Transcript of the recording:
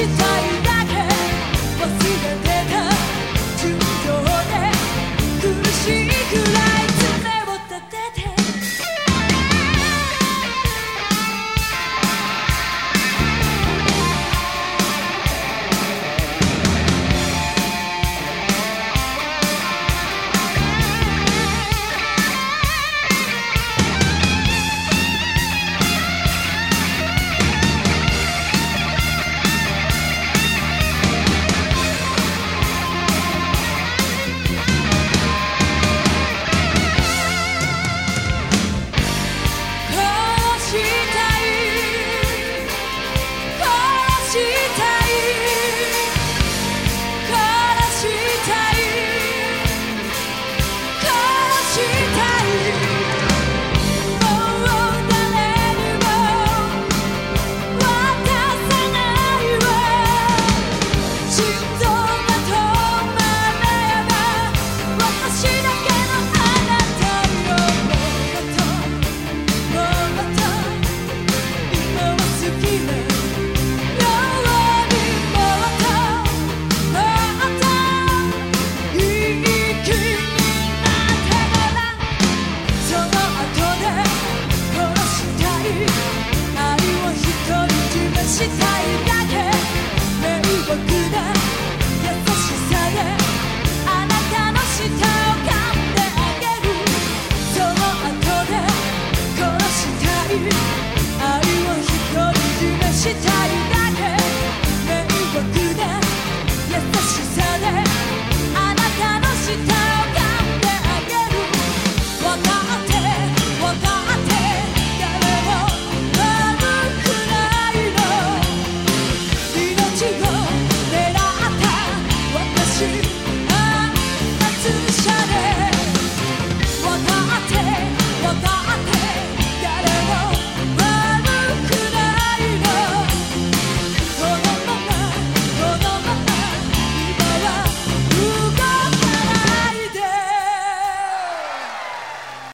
считаю до конца, после It's high